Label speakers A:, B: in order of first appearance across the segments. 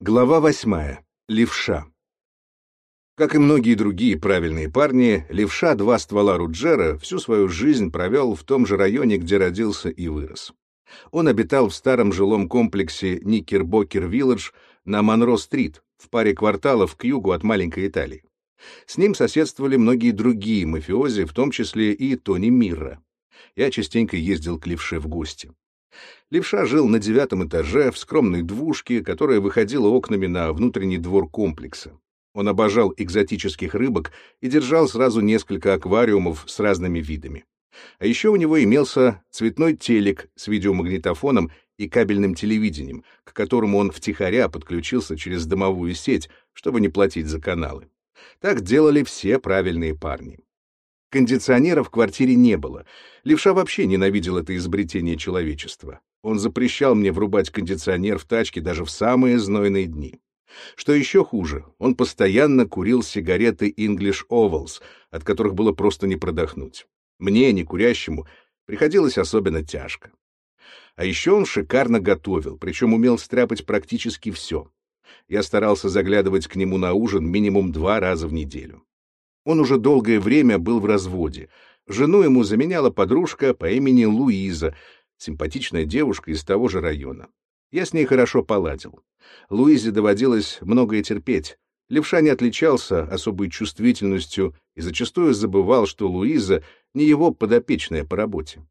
A: Глава восьмая. Левша. Как и многие другие правильные парни, левша два ствола Руджера всю свою жизнь провел в том же районе, где родился и вырос. Он обитал в старом жилом комплексе Никербокер-Вилледж на Монро-стрит, в паре кварталов к югу от маленькой Италии. С ним соседствовали многие другие мафиози, в том числе и Тони Мирра. Я частенько ездил к левше в гости. Левша жил на девятом этаже в скромной двушке, которая выходила окнами на внутренний двор комплекса. Он обожал экзотических рыбок и держал сразу несколько аквариумов с разными видами. А еще у него имелся цветной телек с видеомагнитофоном и кабельным телевидением, к которому он втихаря подключился через домовую сеть, чтобы не платить за каналы. Так делали все правильные парни. Кондиционера в квартире не было. Левша вообще ненавидел это изобретение человечества. Он запрещал мне врубать кондиционер в тачке даже в самые знойные дни. Что еще хуже, он постоянно курил сигареты English Ovals, от которых было просто не продохнуть. Мне, не курящему, приходилось особенно тяжко. А еще он шикарно готовил, причем умел стряпать практически все. Я старался заглядывать к нему на ужин минимум два раза в неделю. Он уже долгое время был в разводе. Жену ему заменяла подружка по имени Луиза, симпатичная девушка из того же района. Я с ней хорошо поладил. Луизе доводилось многое терпеть. Левша не отличался особой чувствительностью и зачастую забывал, что Луиза не его подопечная по работе.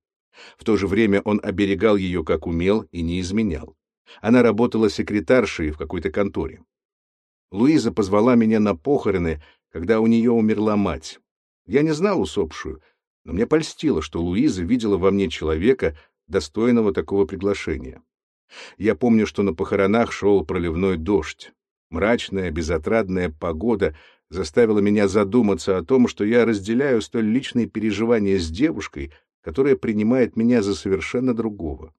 A: В то же время он оберегал ее как умел и не изменял. Она работала секретаршей в какой-то конторе. Луиза позвала меня на похороны, когда у нее умерла мать. Я не знал усопшую, но мне польстило, что Луиза видела во мне человека, достойного такого приглашения. Я помню, что на похоронах шел проливной дождь. Мрачная, безотрадная погода заставила меня задуматься о том, что я разделяю столь личные переживания с девушкой, которая принимает меня за совершенно другого.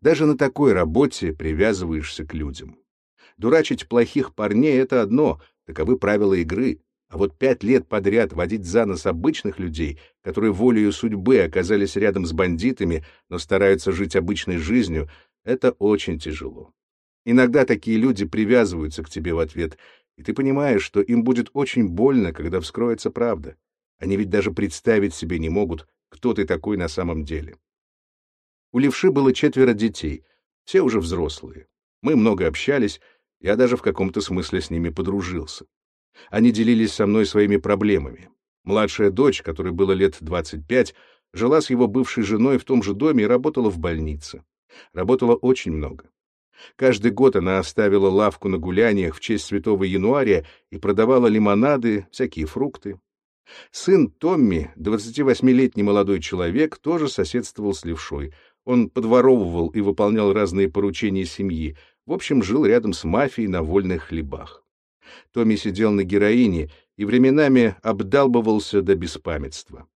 A: Даже на такой работе привязываешься к людям. Дурачить плохих парней — это одно, Таковы правила игры. А вот пять лет подряд водить за нос обычных людей, которые волею судьбы оказались рядом с бандитами, но стараются жить обычной жизнью, это очень тяжело. Иногда такие люди привязываются к тебе в ответ, и ты понимаешь, что им будет очень больно, когда вскроется правда. Они ведь даже представить себе не могут, кто ты такой на самом деле. У левши было четверо детей, все уже взрослые. Мы много общались, я даже в каком-то смысле с ними подружился. Они делились со мной своими проблемами. Младшая дочь, которой было лет 25, жила с его бывшей женой в том же доме и работала в больнице. Работала очень много. Каждый год она оставила лавку на гуляниях в честь Святого Януаря и продавала лимонады, всякие фрукты. Сын Томми, 28-летний молодой человек, тоже соседствовал с левшой. Он подворовывал и выполнял разные поручения семьи, в общем, жил рядом с мафией на вольных хлебах. Томми сидел на героине и временами обдалбывался до беспамятства.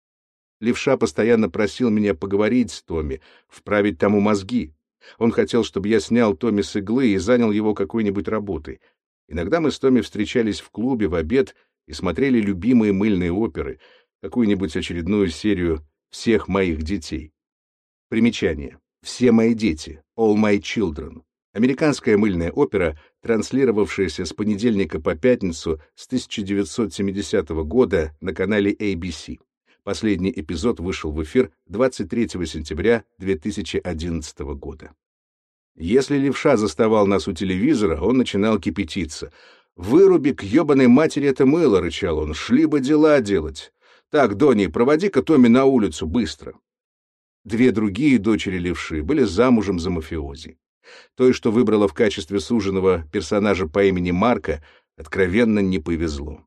A: Левша постоянно просил меня поговорить с Томми, вправить тому мозги. Он хотел, чтобы я снял Томми с иглы и занял его какой-нибудь работой. Иногда мы с Томми встречались в клубе в обед и смотрели любимые мыльные оперы, какую-нибудь очередную серию «Всех моих детей». Примечание. «Все мои дети» — «All my children». Американская мыльная опера, транслировавшаяся с понедельника по пятницу с 1970 года на канале ABC. Последний эпизод вышел в эфир 23 сентября 2011 года. Если левша заставал нас у телевизора, он начинал кипятиться. «Выруби к ебаной матери это мыло!» — рычал он. «Шли бы дела делать!» «Так, Донни, проводи-ка Томми на улицу, быстро!» Две другие дочери левши были замужем за мафиози. Той, что выбрала в качестве суженого персонажа по имени Марка, откровенно не повезло.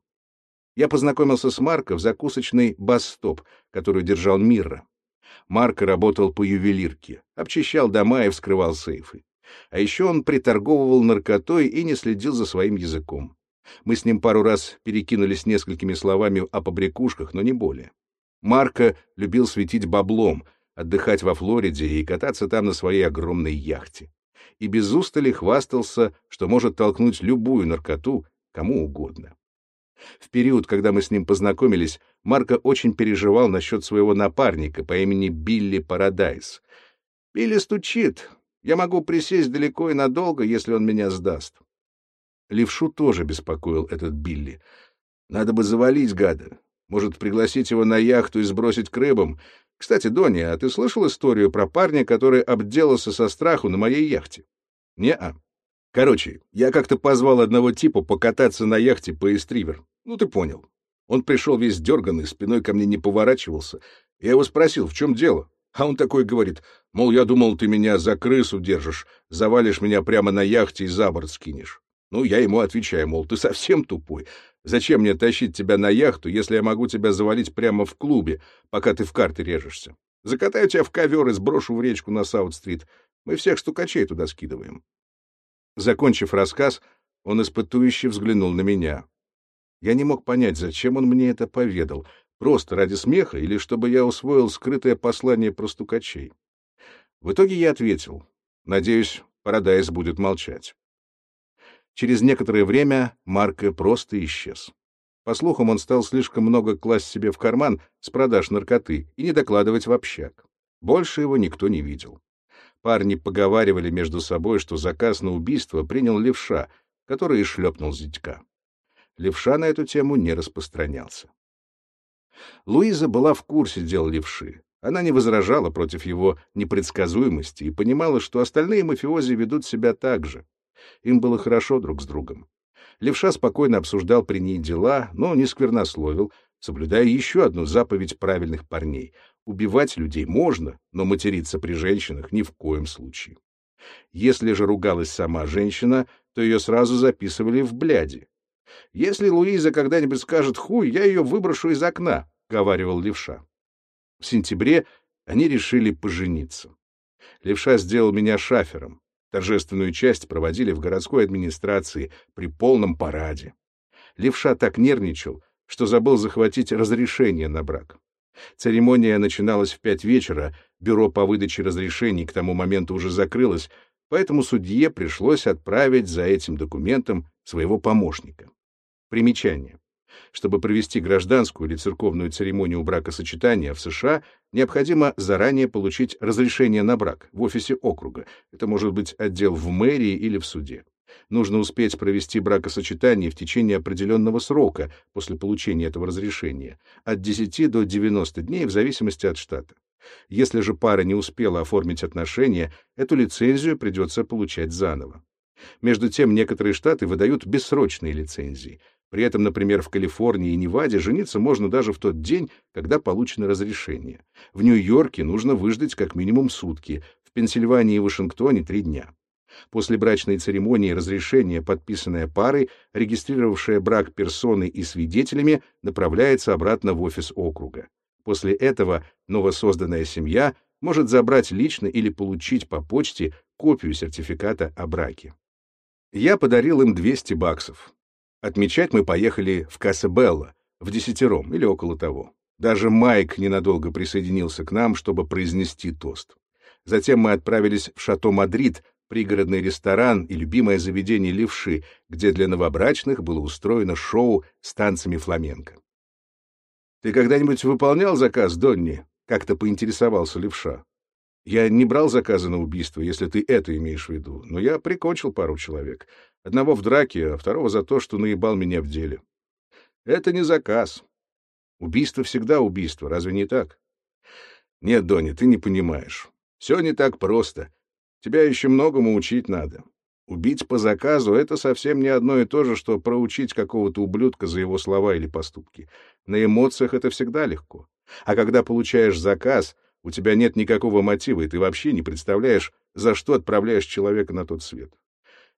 A: Я познакомился с Марко в закусочной «Басстоп», которую держал Мирра. Марко работал по ювелирке, обчищал дома и вскрывал сейфы. А еще он приторговывал наркотой и не следил за своим языком. Мы с ним пару раз перекинулись несколькими словами о побрякушках, но не более. Марко любил светить баблом, отдыхать во Флориде и кататься там на своей огромной яхте и без устали хвастался, что может толкнуть любую наркоту кому угодно. В период, когда мы с ним познакомились, Марко очень переживал насчет своего напарника по имени Билли Парадайз. «Билли стучит. Я могу присесть далеко и надолго, если он меня сдаст. Левшу тоже беспокоил этот Билли. Надо бы завалить гада. Может, пригласить его на яхту и сбросить к рыбам. Кстати, Доня, а ты слышал историю про парня, который обделался со страху на моей яхте? Не-а. Короче, я как-то позвал одного типа покататься на яхте по Эстривер. Ну, ты понял. Он пришел весь дерганный, спиной ко мне не поворачивался. Я его спросил, в чем дело? А он такой говорит, мол, я думал, ты меня за крысу держишь, завалишь меня прямо на яхте и за борт скинешь. Ну, я ему отвечаю, мол, ты совсем тупой. Зачем мне тащить тебя на яхту, если я могу тебя завалить прямо в клубе, пока ты в карты режешься? Закатаю тебя в ковер и сброшу в речку на Саут-стрит. Мы всех стукачей туда скидываем. Закончив рассказ, он испытующе взглянул на меня. Я не мог понять, зачем он мне это поведал, просто ради смеха или чтобы я усвоил скрытое послание про стукачей. В итоге я ответил. Надеюсь, Парадайз будет молчать. Через некоторое время Марко просто исчез. По слухам, он стал слишком много класть себе в карман с продаж наркоты и не докладывать в общак. Больше его никто не видел. Парни поговаривали между собой, что заказ на убийство принял левша, который и шлепнул зятька. Левша на эту тему не распространялся. Луиза была в курсе дел левши. Она не возражала против его непредсказуемости и понимала, что остальные мафиози ведут себя так же. Им было хорошо друг с другом. Левша спокойно обсуждал при ней дела, но не сквернословил, соблюдая еще одну заповедь правильных парней. Убивать людей можно, но материться при женщинах ни в коем случае. Если же ругалась сама женщина, то ее сразу записывали в бляди. «Если Луиза когда-нибудь скажет «хуй», я ее выброшу из окна», — говаривал Левша. В сентябре они решили пожениться. Левша сделал меня шафером. Торжественную часть проводили в городской администрации при полном параде. Левша так нервничал, что забыл захватить разрешение на брак. Церемония начиналась в пять вечера, бюро по выдаче разрешений к тому моменту уже закрылось, поэтому судье пришлось отправить за этим документом своего помощника. Примечание. Чтобы провести гражданскую или церковную церемонию бракосочетания в США, необходимо заранее получить разрешение на брак в офисе округа. Это может быть отдел в мэрии или в суде. Нужно успеть провести бракосочетание в течение определенного срока после получения этого разрешения, от 10 до 90 дней в зависимости от штата. Если же пара не успела оформить отношения, эту лицензию придется получать заново. Между тем, некоторые штаты выдают бессрочные лицензии. При этом, например, в Калифорнии и Неваде жениться можно даже в тот день, когда получено разрешение. В Нью-Йорке нужно выждать как минимум сутки, в Пенсильвании и Вашингтоне — три дня. После брачной церемонии разрешение, подписанное парой, регистрировавшая брак персоной и свидетелями, направляется обратно в офис округа. После этого новосозданная семья может забрать лично или получить по почте копию сертификата о браке. Я подарил им 200 баксов. Отмечать мы поехали в Касабелло, в десятером или около того. Даже Майк ненадолго присоединился к нам, чтобы произнести тост. Затем мы отправились в Шато Мадрид, пригородный ресторан и любимое заведение левши, где для новобрачных было устроено шоу с танцами фламенко. «Ты когда-нибудь выполнял заказ, Донни?» — как-то поинтересовался левша. «Я не брал заказы на убийство, если ты это имеешь в виду, но я прикончил пару человек. Одного в драке, а второго за то, что наебал меня в деле. Это не заказ. Убийство всегда убийство, разве не так? Нет, Доня, ты не понимаешь. Все не так просто. Тебя еще многому учить надо. Убить по заказу — это совсем не одно и то же, что проучить какого-то ублюдка за его слова или поступки. На эмоциях это всегда легко. А когда получаешь заказ, у тебя нет никакого мотива, и ты вообще не представляешь, за что отправляешь человека на тот свет.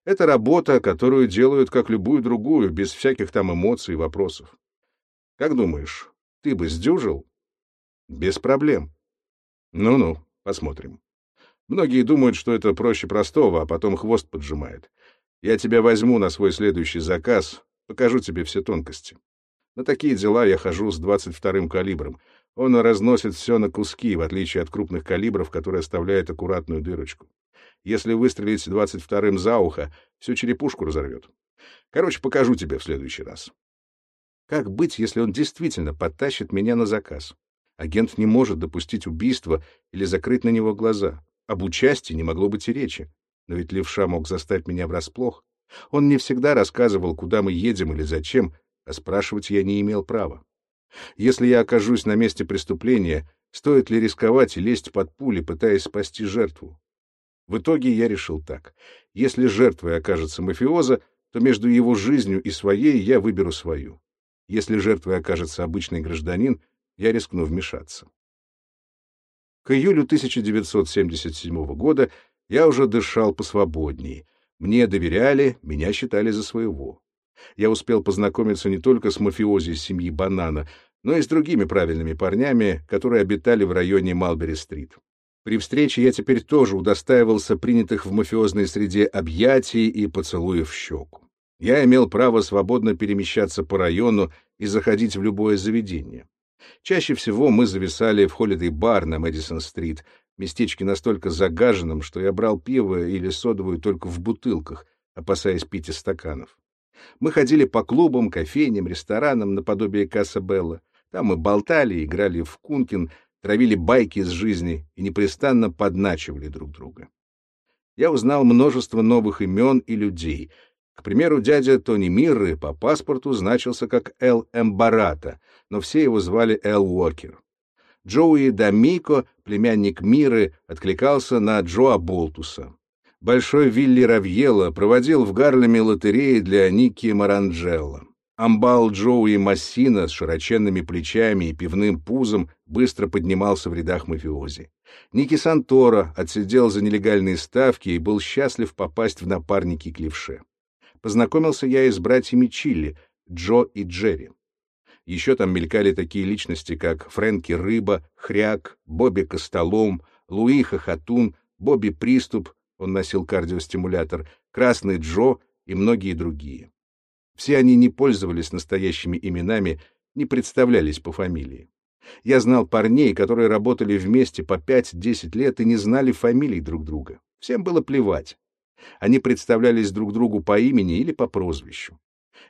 A: Это работа, которую делают как любую другую, без всяких там эмоций и вопросов. Как думаешь, ты бы сдюжил? Без проблем. Ну-ну, посмотрим. Многие думают, что это проще простого, а потом хвост поджимает. Я тебя возьму на свой следующий заказ, покажу тебе все тонкости. На такие дела я хожу с 22-м калибром. Он разносит все на куски, в отличие от крупных калибров, которые оставляют аккуратную дырочку. Если выстрелить двадцать вторым за ухо, всю черепушку разорвет. Короче, покажу тебе в следующий раз. Как быть, если он действительно подтащит меня на заказ? Агент не может допустить убийства или закрыть на него глаза. Об участии не могло быть и речи. Но ведь левша мог застать меня врасплох. Он не всегда рассказывал, куда мы едем или зачем, а спрашивать я не имел права. Если я окажусь на месте преступления, стоит ли рисковать и лезть под пули, пытаясь спасти жертву? В итоге я решил так. Если жертвой окажется мафиоза, то между его жизнью и своей я выберу свою. Если жертвой окажется обычный гражданин, я рискну вмешаться. К июлю 1977 года я уже дышал посвободнее. Мне доверяли, меня считали за своего. Я успел познакомиться не только с мафиози семьи Банана, но и с другими правильными парнями, которые обитали в районе Малбери-стрит. При встрече я теперь тоже удостаивался принятых в мафиозной среде объятий и поцелуев в щеку. Я имел право свободно перемещаться по району и заходить в любое заведение. Чаще всего мы зависали в холидей-бар на Мэдисон-стрит, местечке настолько загаженном, что я брал пиво или содовую только в бутылках, опасаясь пить из стаканов. Мы ходили по клубам, кофейням, ресторанам наподобие Касса Белла. Там мы болтали, играли в кункин, травили байки из жизни и непрестанно подначивали друг друга. Я узнал множество новых имен и людей. К примеру, дядя Тони Мирры по паспорту значился как Эл Эмбарата, но все его звали Эл Уокер. Джоуи Дамико, племянник Миры, откликался на Джоа Болтуса. Большой Вилли Равьело проводил в Гарлеме лотереи для Ники Маранджелло. Амбал Джоуи Массина с широченными плечами и пивным пузом быстро поднимался в рядах мафиози. Ники Санторо отсидел за нелегальные ставки и был счастлив попасть в напарники к левше. Познакомился я и с братьями Чилли, Джо и Джерри. Еще там мелькали такие личности, как Фрэнки Рыба, Хряк, Бобби Костолом, Луи Хохотун, Бобби Приступ, он носил кардиостимулятор, Красный Джо и многие другие. Все они не пользовались настоящими именами, не представлялись по фамилии. Я знал парней, которые работали вместе по 5-10 лет и не знали фамилий друг друга. Всем было плевать. Они представлялись друг другу по имени или по прозвищу.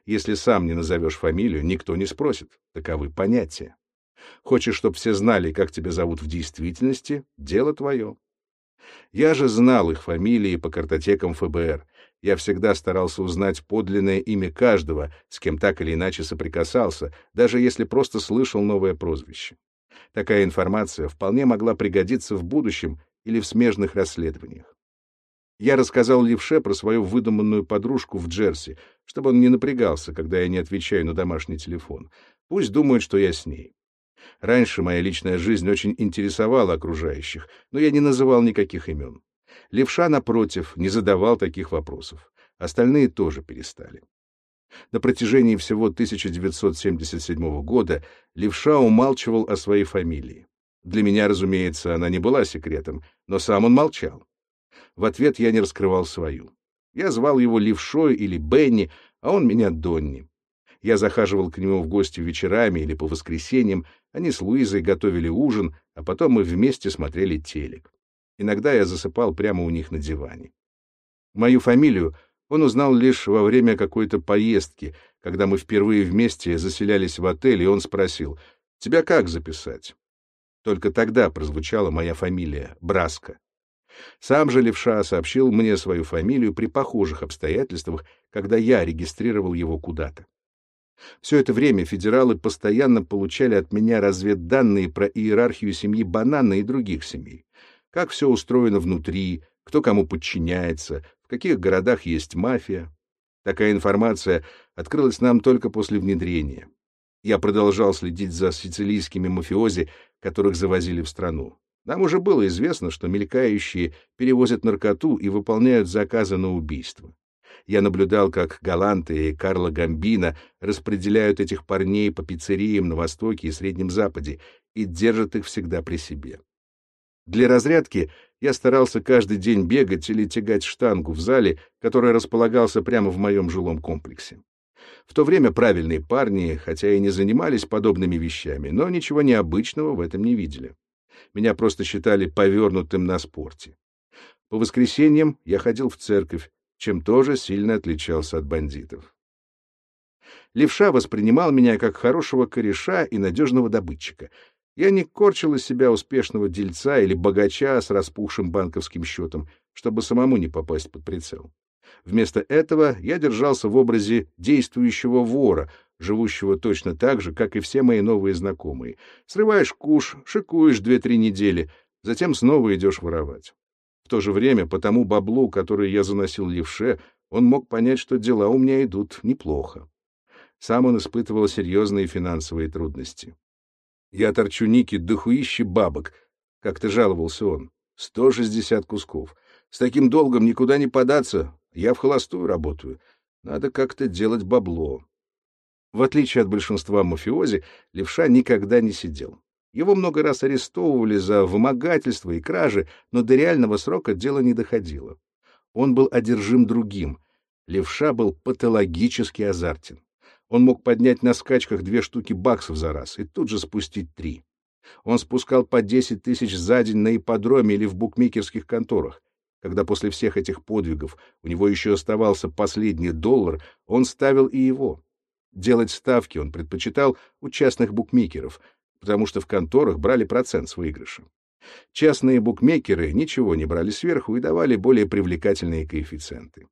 A: Если сам не назовешь фамилию, никто не спросит. Таковы понятия. Хочешь, чтобы все знали, как тебя зовут в действительности — дело твое. Я же знал их фамилии по картотекам ФБР. Я всегда старался узнать подлинное имя каждого, с кем так или иначе соприкасался, даже если просто слышал новое прозвище. Такая информация вполне могла пригодиться в будущем или в смежных расследованиях. Я рассказал Левше про свою выдуманную подружку в Джерси, чтобы он не напрягался, когда я не отвечаю на домашний телефон. Пусть думают, что я с ней. Раньше моя личная жизнь очень интересовала окружающих, но я не называл никаких имен. Левша, напротив, не задавал таких вопросов. Остальные тоже перестали. На протяжении всего 1977 года Левша умалчивал о своей фамилии. Для меня, разумеется, она не была секретом, но сам он молчал. В ответ я не раскрывал свою. Я звал его Левшой или Бенни, а он меня Донни. Я захаживал к нему в гости вечерами или по воскресеньям, они с Луизой готовили ужин, а потом мы вместе смотрели телек. Иногда я засыпал прямо у них на диване. Мою фамилию он узнал лишь во время какой-то поездки, когда мы впервые вместе заселялись в отель, и он спросил, «Тебя как записать?» Только тогда прозвучала моя фамилия — Браско. Сам же Левша сообщил мне свою фамилию при похожих обстоятельствах, когда я регистрировал его куда-то. Все это время федералы постоянно получали от меня разведданные про иерархию семьи Банана и других семей. Как все устроено внутри, кто кому подчиняется, в каких городах есть мафия. Такая информация открылась нам только после внедрения. Я продолжал следить за сицилийскими мафиози, которых завозили в страну. Нам уже было известно, что мелькающие перевозят наркоту и выполняют заказы на убийство. Я наблюдал, как Галанты и Карло Гамбина распределяют этих парней по пиццериям на Востоке и Среднем Западе и держат их всегда при себе. Для разрядки я старался каждый день бегать или тягать штангу в зале, который располагался прямо в моем жилом комплексе. В то время правильные парни, хотя и не занимались подобными вещами, но ничего необычного в этом не видели. Меня просто считали повернутым на спорте. По воскресеньям я ходил в церковь, чем тоже сильно отличался от бандитов. Левша воспринимал меня как хорошего кореша и надежного добытчика. Я не корчил из себя успешного дельца или богача с распухшим банковским счетом, чтобы самому не попасть под прицел. Вместо этого я держался в образе действующего вора, живущего точно так же, как и все мои новые знакомые. Срываешь куш, шикуешь две-три недели, затем снова идешь воровать. В то же время, по тому баблу, который я заносил левше, он мог понять, что дела у меня идут неплохо. Сам он испытывал серьезные финансовые трудности. «Я торчу Ники дохуище бабок», — как-то жаловался он. «Сто шестьдесят кусков. С таким долгом никуда не податься. Я в холостую работаю. Надо как-то делать бабло». В отличие от большинства мафиози, левша никогда не сидел. Его много раз арестовывали за вымогательство и кражи, но до реального срока дело не доходило. Он был одержим другим. Левша был патологически азартен. Он мог поднять на скачках две штуки баксов за раз и тут же спустить три. Он спускал по десять тысяч за день на ипподроме или в букмекерских конторах. Когда после всех этих подвигов у него еще оставался последний доллар, он ставил и его. Делать ставки он предпочитал у частных букмекеров, потому что в конторах брали процент с выигрыша. Частные букмекеры ничего не брали сверху и давали более привлекательные коэффициенты.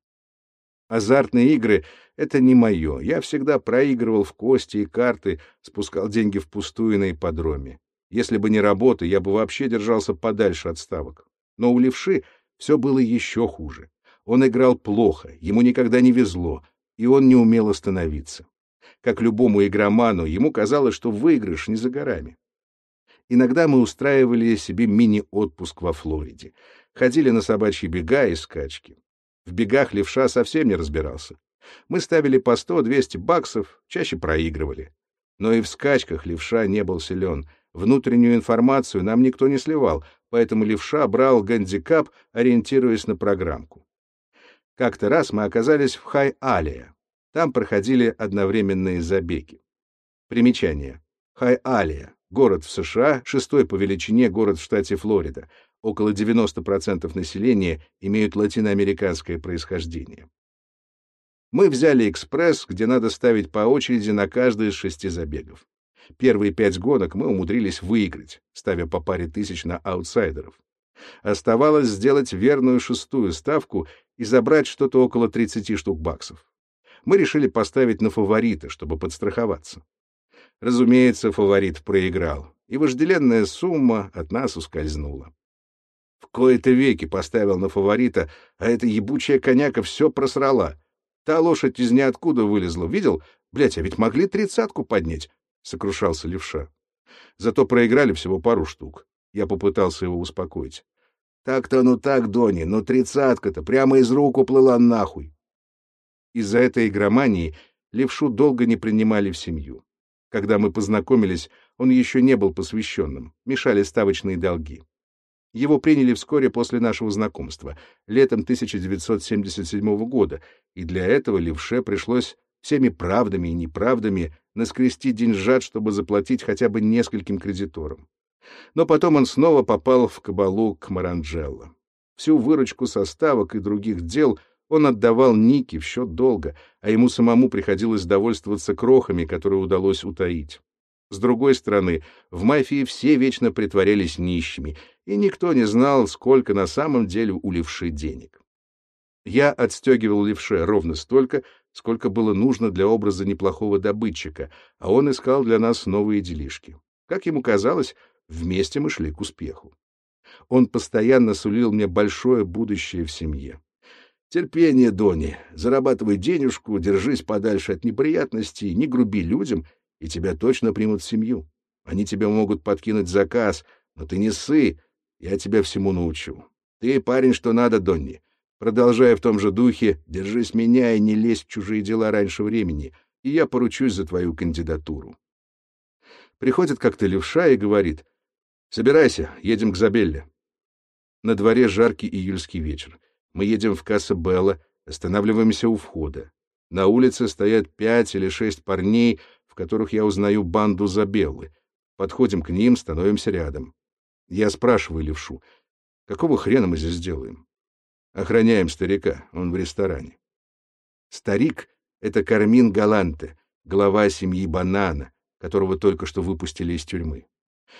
A: Азартные игры — это не мое. Я всегда проигрывал в кости и карты, спускал деньги впустую на ипподроме. Если бы не работа, я бы вообще держался подальше от ставок. Но у левши все было еще хуже. Он играл плохо, ему никогда не везло, и он не умел остановиться. Как любому игроману, ему казалось, что выигрыш не за горами. Иногда мы устраивали себе мини-отпуск во Флориде. Ходили на собачьи бега и скачки. В бегах левша совсем не разбирался. Мы ставили по 100-200 баксов, чаще проигрывали. Но и в скачках левша не был силен. Внутреннюю информацию нам никто не сливал, поэтому левша брал гандикап, ориентируясь на программку. Как-то раз мы оказались в Хай-Алия. Там проходили одновременные забеги. Примечание. Хай-Алия — город в США, шестой по величине город в штате Флорида. Около 90% населения имеют латиноамериканское происхождение. Мы взяли экспресс, где надо ставить по очереди на каждый из шести забегов. Первые пять гонок мы умудрились выиграть, ставя по паре тысяч на аутсайдеров. Оставалось сделать верную шестую ставку и забрать что-то около 30 штук баксов мы решили поставить на фаворита, чтобы подстраховаться. Разумеется, фаворит проиграл, и вожделенная сумма от нас ускользнула. В кои-то веки поставил на фаворита, а эта ебучая коняка все просрала. Та лошадь из ниоткуда вылезла. Видел? Блять, а ведь могли тридцатку поднять, — сокрушался левша. Зато проиграли всего пару штук. Я попытался его успокоить. Так-то ну так, Дони, но тридцатка-то прямо из рук уплыла нахуй. Из-за этой игромании левшу долго не принимали в семью. Когда мы познакомились, он еще не был посвященным, мешали ставочные долги. Его приняли вскоре после нашего знакомства, летом 1977 года, и для этого левше пришлось всеми правдами и неправдами наскрести деньжат, чтобы заплатить хотя бы нескольким кредиторам. Но потом он снова попал в кабалу к Маранджелло. Всю выручку со ставок и других дел — он отдавал Нике в счет долга, а ему самому приходилось довольствоваться крохами, которые удалось утаить. С другой стороны, в мафии все вечно притворялись нищими, и никто не знал, сколько на самом деле у левши денег. Я отстегивал левше ровно столько, сколько было нужно для образа неплохого добытчика, а он искал для нас новые делишки. Как ему казалось, вместе мы шли к успеху. Он постоянно сулил мне большое будущее в семье. Терпение, Дони. Зарабатывай денежку, держись подальше от неприятностей, не груби людям, и тебя точно примут в семью. Они тебе могут подкинуть заказ, но ты не ссы, я тебя всему научу. Ты парень, что надо, Донни. Продолжай в том же духе, держись меня и не лезь в чужие дела раньше времени, и я поручусь за твою кандидатуру. Приходит как-то левша и говорит, «Собирайся, едем к Забелле». На дворе жаркий июльский вечер. Мы едем в Касса-Белла, останавливаемся у входа. На улице стоят пять или шесть парней, в которых я узнаю банду Забеллы. Подходим к ним, становимся рядом. Я спрашиваю левшу, какого хрена мы здесь делаем? Охраняем старика, он в ресторане. Старик — это Кармин Галанте, глава семьи Банана, которого только что выпустили из тюрьмы.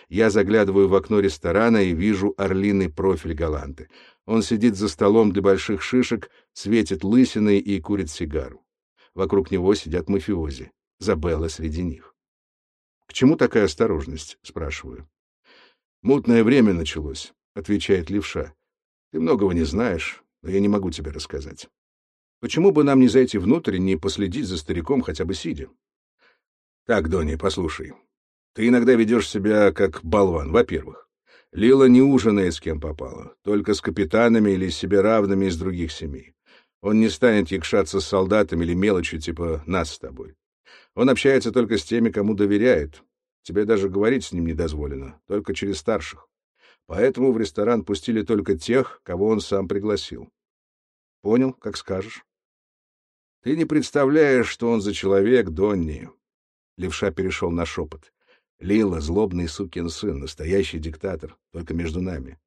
A: Я заглядываю в окно ресторана и вижу орлиный профиль Галанты. Он сидит за столом для больших шишек, светит лысиной и курит сигару. Вокруг него сидят мафиози. Забелла среди них. «К чему такая осторожность?» — спрашиваю. «Мутное время началось», — отвечает левша. «Ты многого не знаешь, но я не могу тебе рассказать. Почему бы нам не зайти внутрь и не последить за стариком хотя бы сидя?» «Так, Донни, послушай. Ты иногда ведешь себя как болван, во-первых. Лила не ужинает с кем попало, только с капитанами или себе равными из других семей. Он не станет якшаться с солдатами или мелочью типа нас с тобой. Он общается только с теми, кому доверяет. Тебе даже говорить с ним не дозволено, только через старших. Поэтому в ресторан пустили только тех, кого он сам пригласил. Понял, как скажешь. Ты не представляешь, что он за человек, Донни. Левша перешел на шепот. Лила — злобный сукин сын, настоящий диктатор, только между нами.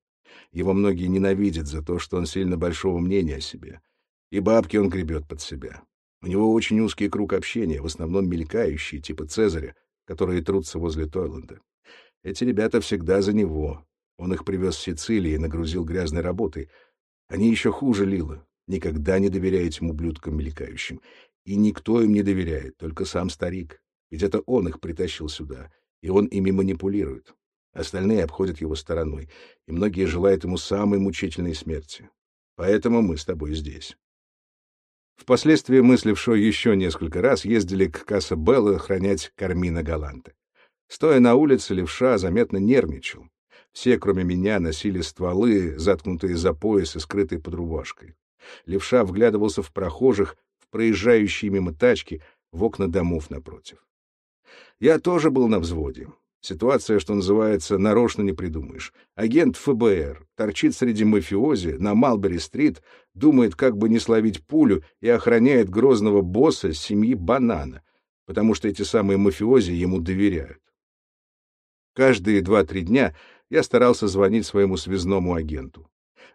A: Его многие ненавидят за то, что он сильно большого мнения о себе. И бабки он гребет под себя. У него очень узкий круг общения, в основном мелькающие, типа Цезаря, которые трутся возле Тойленда. Эти ребята всегда за него. Он их привез в Сицилии и нагрузил грязной работой. Они еще хуже Лила. Никогда не доверяют ему ублюдкам мелькающим. И никто им не доверяет, только сам старик. Ведь это он их притащил сюда — и он ими манипулирует. Остальные обходят его стороной, и многие желают ему самой мучительной смерти. Поэтому мы с тобой здесь. Впоследствии мы с Левшой еще несколько раз ездили к Касса Белла охранять Кармина Галанте. Стоя на улице, Левша заметно нервничал. Все, кроме меня, носили стволы, заткнутые за пояс и скрытые под рубашкой. Левша вглядывался в прохожих, в проезжающие мимо тачки, в окна домов напротив. Я тоже был на взводе. Ситуация, что называется, нарочно не придумаешь. Агент ФБР торчит среди мафиози на Малбери-стрит, думает, как бы не словить пулю, и охраняет грозного босса семьи Банана, потому что эти самые мафиози ему доверяют. Каждые два-три дня я старался звонить своему связному агенту.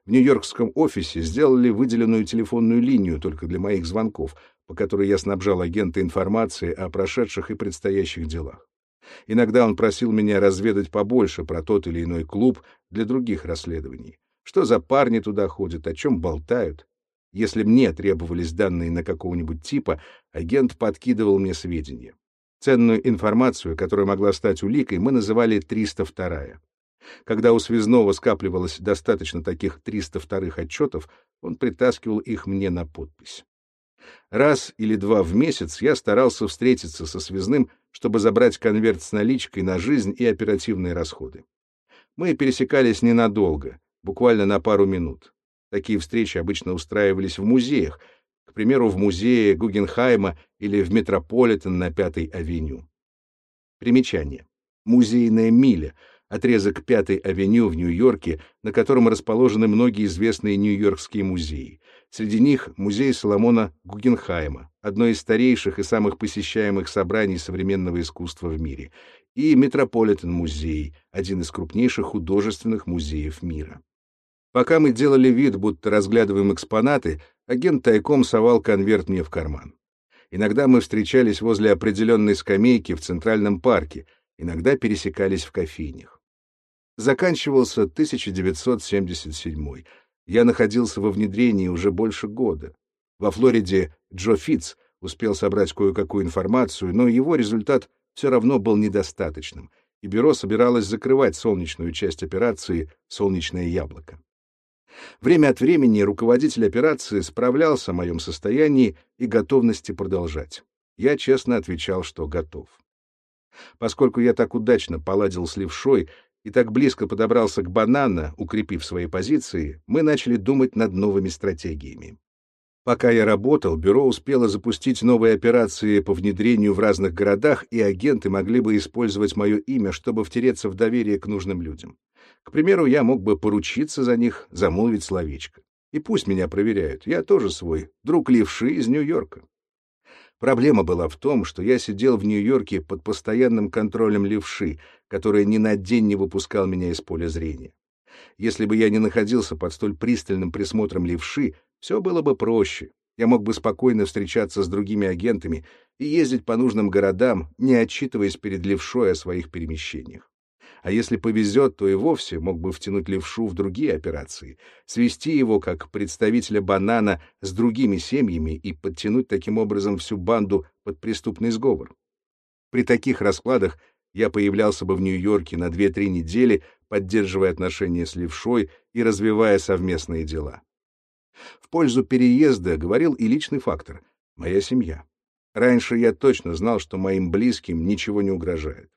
A: В нью-йоркском офисе сделали выделенную телефонную линию только для моих звонков, по которой я снабжал агента информацией о прошедших и предстоящих делах. Иногда он просил меня разведать побольше про тот или иной клуб для других расследований. Что за парни туда ходят, о чем болтают. Если мне требовались данные на какого-нибудь типа, агент подкидывал мне сведения. Ценную информацию, которая могла стать уликой, мы называли 302-я. Когда у связного скапливалось достаточно таких 302-х отчетов, он притаскивал их мне на подпись. Раз или два в месяц я старался встретиться со связным, чтобы забрать конверт с наличкой на жизнь и оперативные расходы. Мы пересекались ненадолго, буквально на пару минут. Такие встречи обычно устраивались в музеях, к примеру, в музее Гугенхайма или в Метрополитен на Пятой авеню. Примечание. Музейная миля — отрезок Пятой авеню в Нью-Йорке, на котором расположены многие известные нью-йоркские музеи. Среди них музей Соломона Гугенхайма, одно из старейших и самых посещаемых собраний современного искусства в мире, и Метрополитен-музей, один из крупнейших художественных музеев мира. Пока мы делали вид, будто разглядываем экспонаты, агент тайком совал конверт мне в карман. Иногда мы встречались возле определенной скамейки в Центральном парке, иногда пересекались в кофейнях. Заканчивался 1977 Я находился во внедрении уже больше года. Во Флориде Джо Фитц успел собрать кое-какую информацию, но его результат все равно был недостаточным, и бюро собиралось закрывать солнечную часть операции «Солнечное яблоко». Время от времени руководитель операции справлялся о моем состоянии и готовности продолжать. Я честно отвечал, что готов. Поскольку я так удачно поладил с левшой и так близко подобрался к банана, укрепив свои позиции, мы начали думать над новыми стратегиями. Пока я работал, бюро успело запустить новые операции по внедрению в разных городах, и агенты могли бы использовать мое имя, чтобы втереться в доверие к нужным людям. К примеру, я мог бы поручиться за них, замолвить словечко. И пусть меня проверяют, я тоже свой, друг левши из Нью-Йорка. Проблема была в том, что я сидел в Нью-Йорке под постоянным контролем левши, который ни на день не выпускал меня из поля зрения. Если бы я не находился под столь пристальным присмотром левши, все было бы проще. Я мог бы спокойно встречаться с другими агентами и ездить по нужным городам, не отчитываясь перед левшой о своих перемещениях. А если повезет, то и вовсе мог бы втянуть левшу в другие операции, свести его как представителя банана с другими семьями и подтянуть таким образом всю банду под преступный сговор. При таких раскладах я появлялся бы в Нью-Йорке на 2-3 недели, поддерживая отношения с левшой и развивая совместные дела. В пользу переезда говорил и личный фактор — моя семья. Раньше я точно знал, что моим близким ничего не угрожает.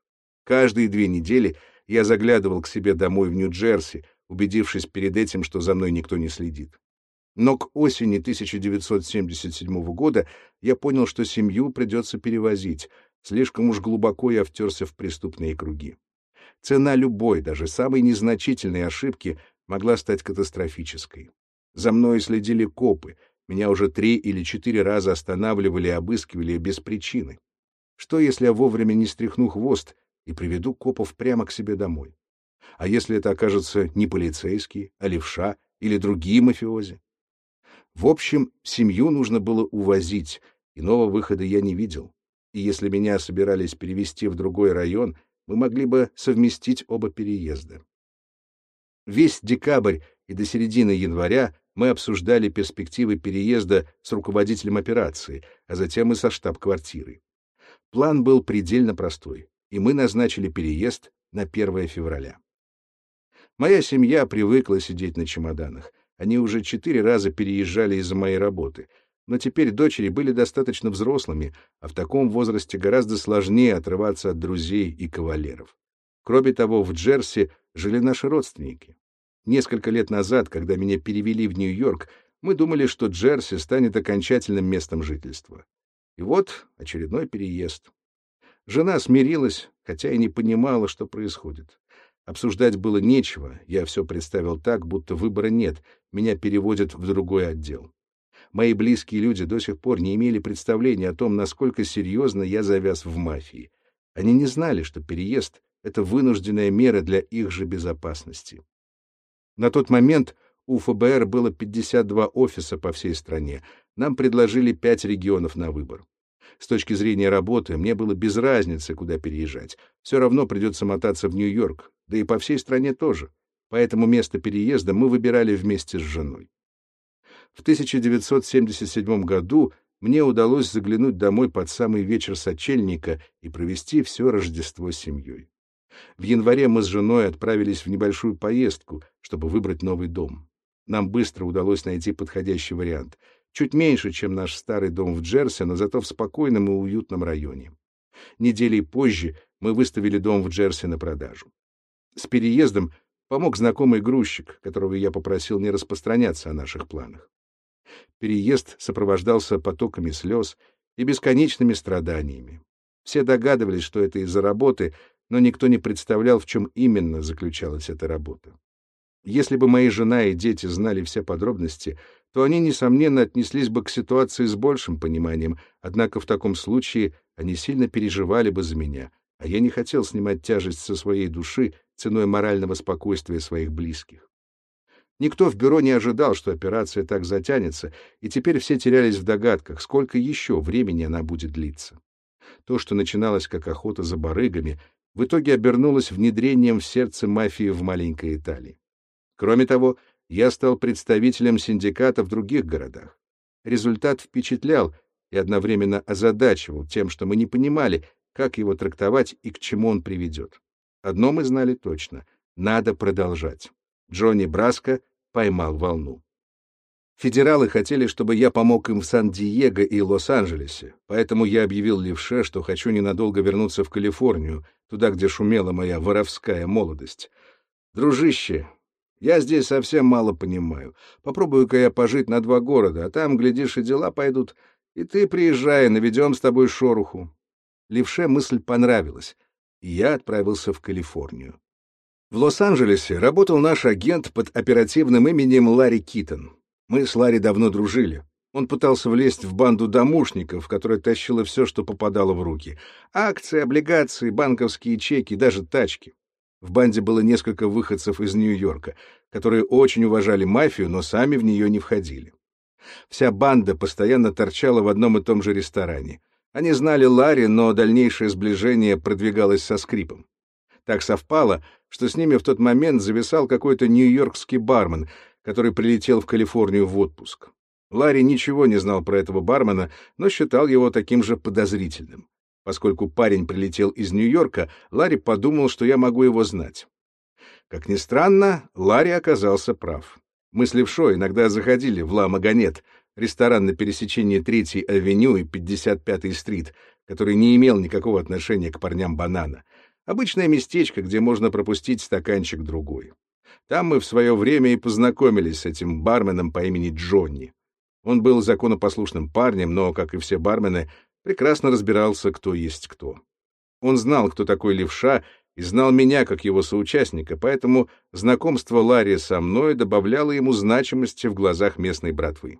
A: Каждые две недели я заглядывал к себе домой в Нью-Джерси, убедившись перед этим, что за мной никто не следит. Но к осени 1977 года я понял, что семью придется перевозить. Слишком уж глубоко я втерся в преступные круги. Цена любой, даже самой незначительной ошибки могла стать катастрофической. За мной следили копы, меня уже три или четыре раза останавливали и обыскивали без причины. Что, если я вовремя не стряхну хвост и приведу копов прямо к себе домой? А если это окажется не полицейский, а левша или другие мафиози? В общем, семью нужно было увозить, иного выхода я не видел. И если меня собирались перевести в другой район, мы могли бы совместить оба переезда. Весь декабрь и до середины января мы обсуждали перспективы переезда с руководителем операции, а затем и со штаб-квартирой. План был предельно простой, и мы назначили переезд на 1 февраля. Моя семья привыкла сидеть на чемоданах. Они уже четыре раза переезжали из-за моей работы, но теперь дочери были достаточно взрослыми, а в таком возрасте гораздо сложнее отрываться от друзей и кавалеров. Кроме того, в Джерси жили наши родственники. Несколько лет назад, когда меня перевели в Нью-Йорк, мы думали, что Джерси станет окончательным местом жительства. И вот очередной переезд. Жена смирилась, хотя и не понимала, что происходит. Обсуждать было нечего, я все представил так, будто выбора нет, меня переводят в другой отдел. Мои близкие люди до сих пор не имели представления о том, насколько серьезно я завяз в мафии. Они не знали, что переезд — это вынужденная мера для их же безопасности. На тот момент у ФБР было 52 офиса по всей стране. Нам предложили пять регионов на выбор. С точки зрения работы мне было без разницы, куда переезжать. Все равно придется мотаться в Нью-Йорк, да и по всей стране тоже. Поэтому место переезда мы выбирали вместе с женой. В 1977 году мне удалось заглянуть домой под самый вечер сочельника и провести все Рождество с семьей. В январе мы с женой отправились в небольшую поездку, чтобы выбрать новый дом. Нам быстро удалось найти подходящий вариант. Чуть меньше, чем наш старый дом в Джерси, но зато в спокойном и уютном районе. Неделей позже мы выставили дом в Джерси на продажу. С переездом помог знакомый грузчик, которого я попросил не распространяться о наших планах. Переезд сопровождался потоками слез и бесконечными страданиями. Все догадывались, что это из-за работы, но никто не представлял, в чем именно заключалась эта работа. Если бы мои жена и дети знали все подробности, то они, несомненно, отнеслись бы к ситуации с большим пониманием, однако в таком случае они сильно переживали бы за меня, а я не хотел снимать тяжесть со своей души ценой морального спокойствия своих близких. Никто в бюро не ожидал, что операция так затянется, и теперь все терялись в догадках, сколько еще времени она будет длиться. То, что начиналось как охота за барыгами, в итоге обернулось внедрением в сердце мафии в маленькой Италии. Кроме того, я стал представителем синдиката в других городах. Результат впечатлял и одновременно озадачивал тем, что мы не понимали, как его трактовать и к чему он приведет. Одно мы знали точно — надо продолжать. Джонни Браско поймал волну. Федералы хотели, чтобы я помог им в Сан-Диего и Лос-Анджелесе, поэтому я объявил Левше, что хочу ненадолго вернуться в Калифорнию, туда, где шумела моя воровская молодость. Дружище, я здесь совсем мало понимаю. Попробую-ка я пожить на два города, а там, глядишь, и дела пойдут. И ты приезжай, наведем с тобой шороху. Левше мысль понравилась, и я отправился в Калифорнию. В Лос-Анджелесе работал наш агент под оперативным именем Ларри Китон. Мы с Ларри давно дружили. Он пытался влезть в банду домушников, которая тащила все, что попадало в руки. Акции, облигации, банковские чеки, даже тачки. В банде было несколько выходцев из Нью-Йорка, которые очень уважали мафию, но сами в нее не входили. Вся банда постоянно торчала в одном и том же ресторане. Они знали Ларри, но дальнейшее сближение продвигалось со скрипом. Так совпало, что с ними в тот момент зависал какой-то нью-йоркский бармен, который прилетел в Калифорнию в отпуск. Ларри ничего не знал про этого бармена, но считал его таким же подозрительным. Поскольку парень прилетел из Нью-Йорка, Ларри подумал, что я могу его знать. Как ни странно, Ларри оказался прав. Мы с Левшой иногда заходили в Ла Маганет, ресторан на пересечении 3-й авеню и 55-й стрит, который не имел никакого отношения к парням банана. Обычное местечко, где можно пропустить стаканчик другой. Там мы в свое время и познакомились с этим барменом по имени Джонни. Он был законопослушным парнем, но, как и все бармены, прекрасно разбирался, кто есть кто. Он знал, кто такой левша, и знал меня как его соучастника, поэтому знакомство Ларри со мной добавляло ему значимости в глазах местной братвы.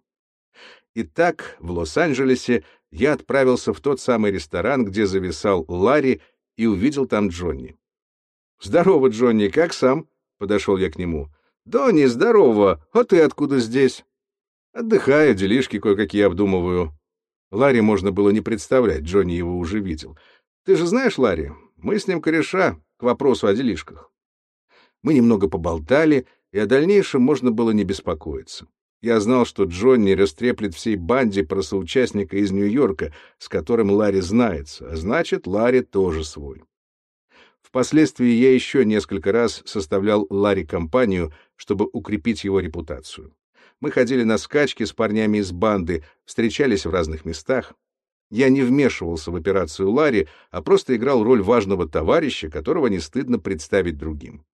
A: Итак, в Лос-Анджелесе я отправился в тот самый ресторан, где зависал Ларри, и увидел там Джонни. «Здорово, Джонни, как сам?» — подошел я к нему. «Донни, здорово! А ты откуда здесь?» «Отдыхаю, делишки кое-какие обдумываю». Ларри можно было не представлять, Джонни его уже видел. «Ты же знаешь Ларри? Мы с ним кореша, к вопросу о делишках». Мы немного поболтали, и о дальнейшем можно было не беспокоиться. Я знал, что Джонни растреплет всей банде про соучастника из Нью-Йорка, с которым Ларри знается, а значит, Ларри тоже свой. Впоследствии я еще несколько раз составлял Ларри компанию, чтобы укрепить его репутацию. Мы ходили на скачки с парнями из банды, встречались в разных местах. Я не вмешивался в операцию Ларри, а просто играл роль важного товарища, которого не стыдно представить другим.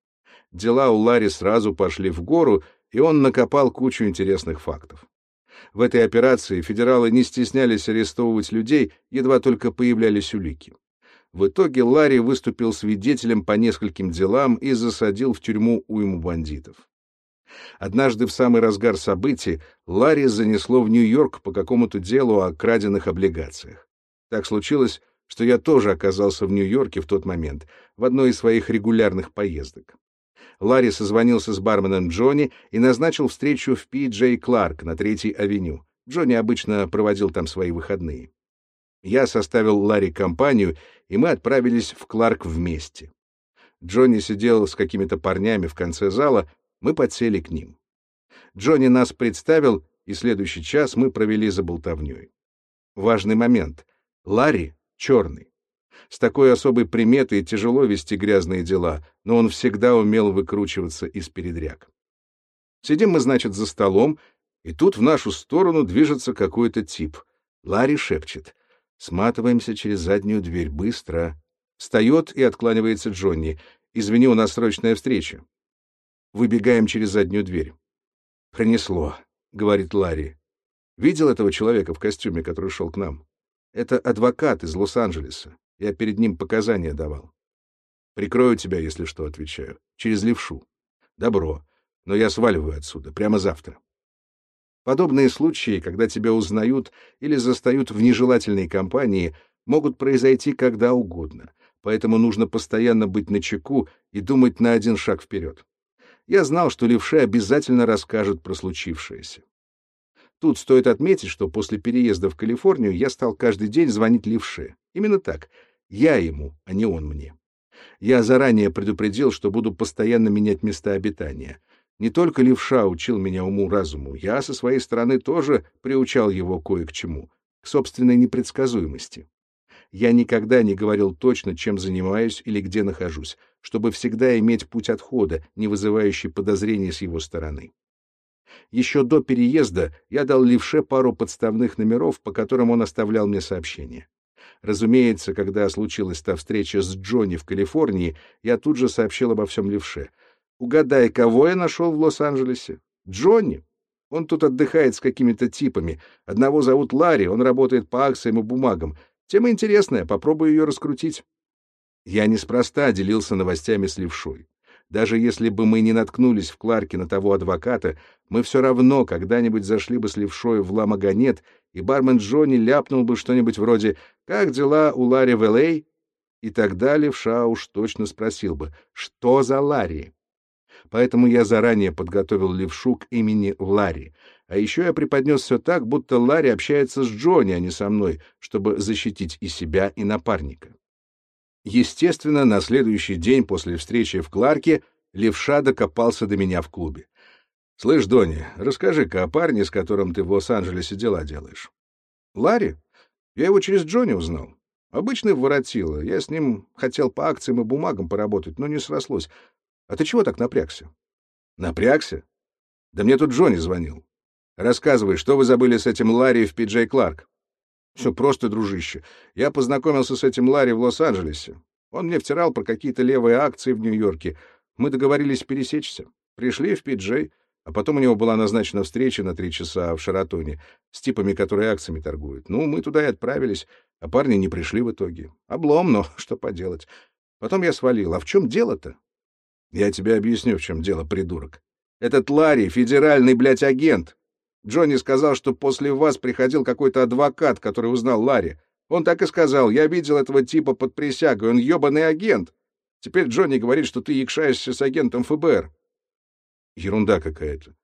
A: Дела у Ларри сразу пошли в гору, и он накопал кучу интересных фактов. В этой операции федералы не стеснялись арестовывать людей, едва только появлялись улики. В итоге Ларри выступил свидетелем по нескольким делам и засадил в тюрьму уйму бандитов. Однажды в самый разгар событий Ларри занесло в Нью-Йорк по какому-то делу о краденных облигациях. Так случилось, что я тоже оказался в Нью-Йорке в тот момент, в одной из своих регулярных поездок. Ларри созвонился с барменом Джонни и назначил встречу в Пи Джей Кларк на Третьей авеню. Джонни обычно проводил там свои выходные. Я составил Ларри компанию, и мы отправились в Кларк вместе. Джонни сидел с какими-то парнями в конце зала, мы подсели к ним. Джонни нас представил, и следующий час мы провели за болтовней. Важный момент. Ларри черный. С такой особой приметой тяжело вести грязные дела, но он всегда умел выкручиваться из передряг. Сидим мы, значит, за столом, и тут в нашу сторону движется какой-то тип. Ларри шепчет. Сматываемся через заднюю дверь. Быстро. Встает и откланивается Джонни. «Извини, у нас срочная встреча». Выбегаем через заднюю дверь. «Пронесло», — говорит Ларри. «Видел этого человека в костюме, который шел к нам? Это адвокат из Лос-Анджелеса. Я перед ним показания давал. Прикрою тебя, если что, отвечаю. Через левшу. Добро. Но я сваливаю отсюда, прямо завтра. Подобные случаи, когда тебя узнают или застают в нежелательной компании, могут произойти когда угодно, поэтому нужно постоянно быть начеку и думать на один шаг вперед. Я знал, что левши обязательно расскажут про случившееся. Тут стоит отметить, что после переезда в Калифорнию я стал каждый день звонить левше. Именно так. Я ему, а не он мне. Я заранее предупредил, что буду постоянно менять места обитания. Не только левша учил меня уму-разуму, я со своей стороны тоже приучал его кое к чему, к собственной непредсказуемости. Я никогда не говорил точно, чем занимаюсь или где нахожусь, чтобы всегда иметь путь отхода, не вызывающий подозрений с его стороны. Еще до переезда я дал левше пару подставных номеров, по которым он оставлял мне сообщения. Разумеется, когда случилась та встреча с Джонни в Калифорнии, я тут же сообщил обо всем левше. Угадай, кого я нашел в Лос-Анджелесе? Джонни. Он тут отдыхает с какими-то типами. Одного зовут Ларри, он работает по акциям и бумагам. Тема интересная, попробую ее раскрутить. Я неспроста делился новостями с левшой. Даже если бы мы не наткнулись в Кларке на того адвоката, мы все равно когда-нибудь зашли бы с левшой в Ламагонет, и бармен Джонни ляпнул бы что-нибудь вроде «Как дела у Ларри в Л.А.?» И тогда левша уж точно спросил бы «Что за Ларри?» Поэтому я заранее подготовил левшу к имени Ларри. А еще я преподнес все так, будто Ларри общается с Джонни, а не со мной, чтобы защитить и себя, и напарника. Естественно, на следующий день после встречи в Кларке левша докопался до меня в клубе. «Слышь, Донни, расскажи-ка о парне, с которым ты в Лос-Анджелесе дела делаешь». «Ларри? Я его через Джонни узнал. Обычный воротило. Я с ним хотел по акциям и бумагам поработать, но не срослось. А ты чего так напрягся?» «Напрягся? Да мне тут Джонни звонил. Рассказывай, что вы забыли с этим Ларри в Пиджей Кларк?» «Все просто, дружище. Я познакомился с этим Ларри в Лос-Анджелесе. Он мне втирал про какие-то левые акции в Нью-Йорке. Мы договорились пересечься. Пришли в Пиджей, а потом у него была назначена встреча на три часа в Шаратоне с типами, которые акциями торгуют. Ну, мы туда и отправились, а парни не пришли в итоге. Облом, но что поделать. Потом я свалил. А в чем дело-то? Я тебе объясню, в чем дело, придурок. Этот Ларри — федеральный, блядь, агент. Джонни сказал, что после вас приходил какой-то адвокат, который узнал Ларри. Он так и сказал, я видел этого типа под присягой, он ебаный агент. Теперь Джонни говорит, что ты якшаешься с агентом ФБР. Ерунда какая-то.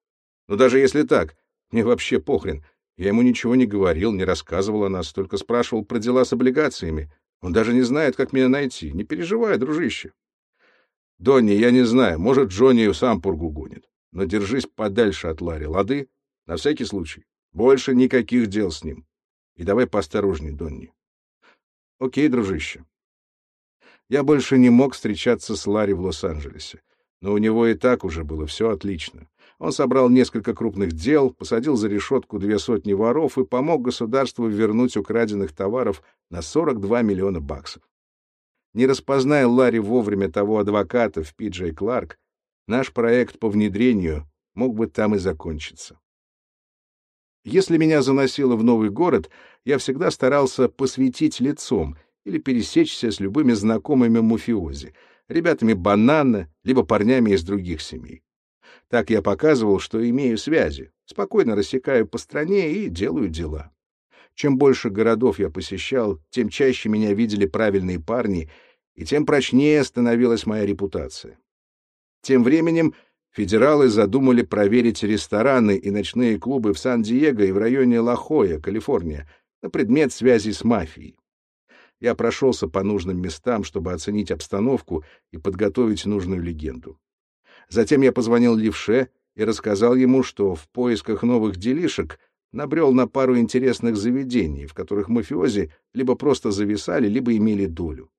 A: Но даже если так, мне вообще похрен. Я ему ничего не говорил, не рассказывал о нас, только спрашивал про дела с облигациями. Он даже не знает, как меня найти. Не переживай, дружище. Донни, я не знаю, может, Джонни сам пургу гонит. Но держись подальше от Ларри, лады? На всякий случай. Больше никаких дел с ним. И давай поосторожней, Донни. Окей, дружище. Я больше не мог встречаться с Ларри в Лос-Анджелесе. Но у него и так уже было все отлично. Он собрал несколько крупных дел, посадил за решетку две сотни воров и помог государству вернуть украденных товаров на 42 миллиона баксов. Не распозная Ларри вовремя того адвоката в Пиджей Кларк, наш проект по внедрению мог бы там и закончиться. Если меня заносило в новый город, я всегда старался посветить лицом или пересечься с любыми знакомыми муфиози, ребятами банана, либо парнями из других семей. Так я показывал, что имею связи, спокойно рассекаю по стране и делаю дела. Чем больше городов я посещал, тем чаще меня видели правильные парни, и тем прочнее становилась моя репутация. Тем временем Федералы задумали проверить рестораны и ночные клубы в Сан-Диего и в районе Лахоя, Калифорния, на предмет связи с мафией. Я прошелся по нужным местам, чтобы оценить обстановку и подготовить нужную легенду. Затем я позвонил Левше и рассказал ему, что в поисках новых делишек набрел на пару интересных заведений, в которых мафиози либо просто зависали, либо имели долю.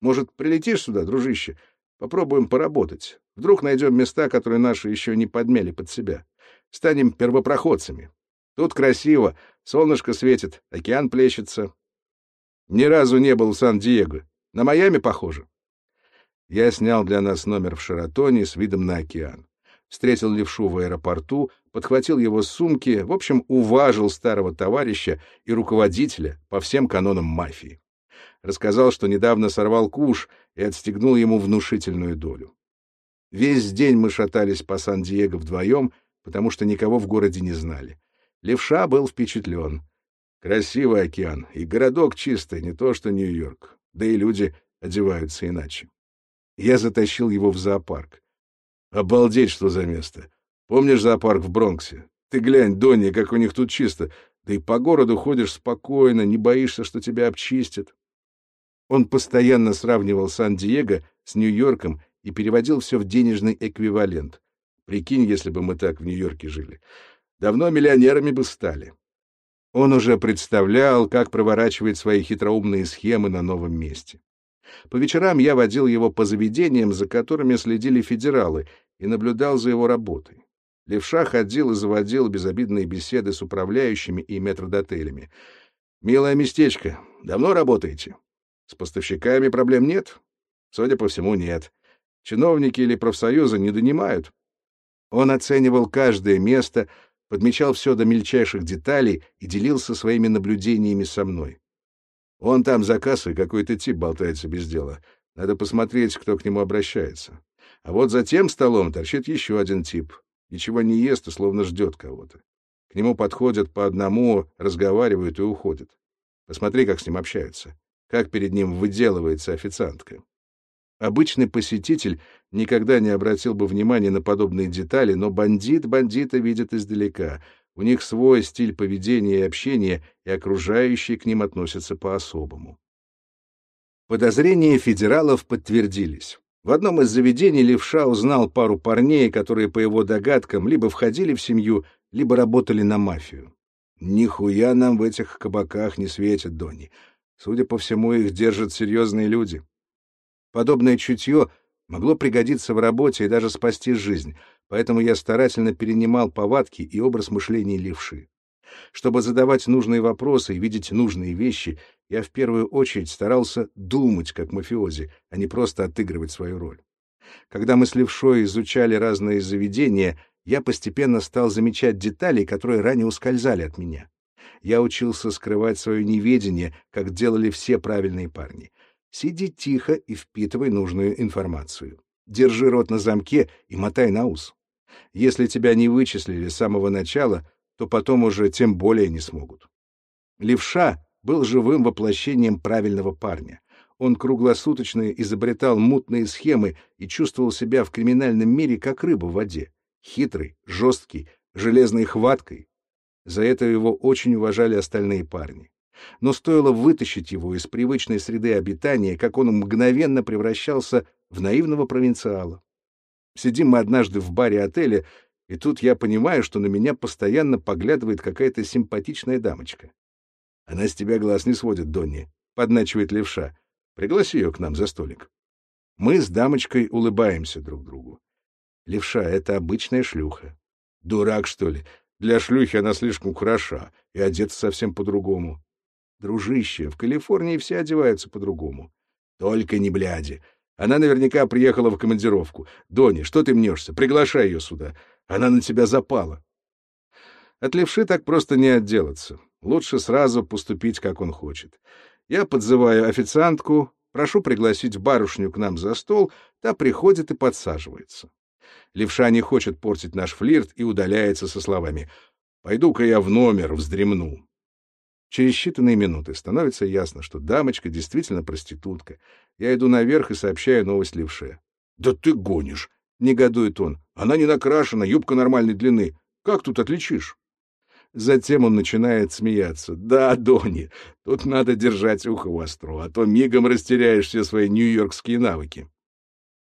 A: «Может, прилетишь сюда, дружище? Попробуем поработать. Вдруг найдем места, которые наши еще не подмяли под себя. Станем первопроходцами. Тут красиво, солнышко светит, океан плещется. Ни разу не был в Сан-Диего. На Майами похоже. Я снял для нас номер в Шаратоне с видом на океан. Встретил левшу в аэропорту, подхватил его с сумки, в общем, уважил старого товарища и руководителя по всем канонам мафии. Рассказал, что недавно сорвал куш и отстегнул ему внушительную долю. Весь день мы шатались по Сан-Диего вдвоем, потому что никого в городе не знали. Левша был впечатлен. Красивый океан, и городок чистый, не то что Нью-Йорк. Да и люди одеваются иначе. Я затащил его в зоопарк. Обалдеть, что за место. Помнишь зоопарк в Бронксе? Ты глянь, Донни, как у них тут чисто. Да и по городу ходишь спокойно, не боишься, что тебя обчистят. Он постоянно сравнивал Сан-Диего с Нью-Йорком и переводил все в денежный эквивалент. Прикинь, если бы мы так в Нью-Йорке жили. Давно миллионерами бы стали. Он уже представлял, как проворачивает свои хитроумные схемы на новом месте. По вечерам я водил его по заведениям, за которыми следили федералы, и наблюдал за его работой. Левша ходил и заводил безобидные беседы с управляющими и метрдотелями. «Милое местечко, давно работаете?» «С поставщиками проблем нет?» «Судя по всему, нет. Чиновники или профсоюзы не донимают. Он оценивал каждое место, подмечал все до мельчайших деталей и делился своими наблюдениями со мной. Он там за кассой какой-то тип болтается без дела. Надо посмотреть, кто к нему обращается. А вот за тем столом торчит еще один тип. Ничего не ест и словно ждет кого-то. К нему подходят по одному, разговаривают и уходят. Посмотри, как с ним общаются. Как перед ним выделывается официантка. Обычный посетитель никогда не обратил бы внимания на подобные детали, но бандит бандита видит издалека. У них свой стиль поведения и общения, и окружающие к ним относятся по-особому. Подозрения федералов подтвердились. В одном из заведений левша узнал пару парней, которые, по его догадкам, либо входили в семью, либо работали на мафию. Нихуя нам в этих кабаках не светит, Донни. Судя по всему, их держат серьезные люди. Подобное чутье могло пригодиться в работе и даже спасти жизнь, поэтому я старательно перенимал повадки и образ мышления левши. Чтобы задавать нужные вопросы и видеть нужные вещи, я в первую очередь старался думать как мафиози, а не просто отыгрывать свою роль. Когда мы с левшой изучали разные заведения, я постепенно стал замечать детали, которые ранее ускользали от меня. Я учился скрывать свое неведение, как делали все правильные парни. Сиди тихо и впитывай нужную информацию. Держи рот на замке и мотай на ус. Если тебя не вычислили с самого начала, то потом уже тем более не смогут. Левша был живым воплощением правильного парня. Он круглосуточно изобретал мутные схемы и чувствовал себя в криминальном мире как рыба в воде. Хитрый, жесткий, железной хваткой. За это его очень уважали остальные парни. Но стоило вытащить его из привычной среды обитания, как он мгновенно превращался в наивного провинциала. Сидим мы однажды в баре отеля, и тут я понимаю, что на меня постоянно поглядывает какая-то симпатичная дамочка. Она с тебя глаз не сводит, Донни, — подначивает левша. Пригласи ее к нам за столик. Мы с дамочкой улыбаемся друг другу. Левша — это обычная шлюха. Дурак, что ли? Для шлюхи она слишком хороша и одета совсем по-другому. Дружище, в Калифорнии все одеваются по-другому. Только не бляди. Она наверняка приехала в командировку. Донни, что ты мнешься? Приглашай ее сюда. Она на тебя запала. От левши так просто не отделаться. Лучше сразу поступить, как он хочет. Я подзываю официантку, прошу пригласить барышню к нам за стол, та приходит и подсаживается. Левша не хочет портить наш флирт и удаляется со словами «Пойду-ка я в номер, вздремну». Через считанные минуты становится ясно, что дамочка действительно проститутка. Я иду наверх и сообщаю новость левше. «Да ты гонишь!» — негодует он. «Она не накрашена, юбка нормальной длины. Как тут отличишь?» Затем он начинает смеяться. «Да, Донни, тут надо держать ухо востро, а то мигом растеряешь все свои нью-йоркские навыки».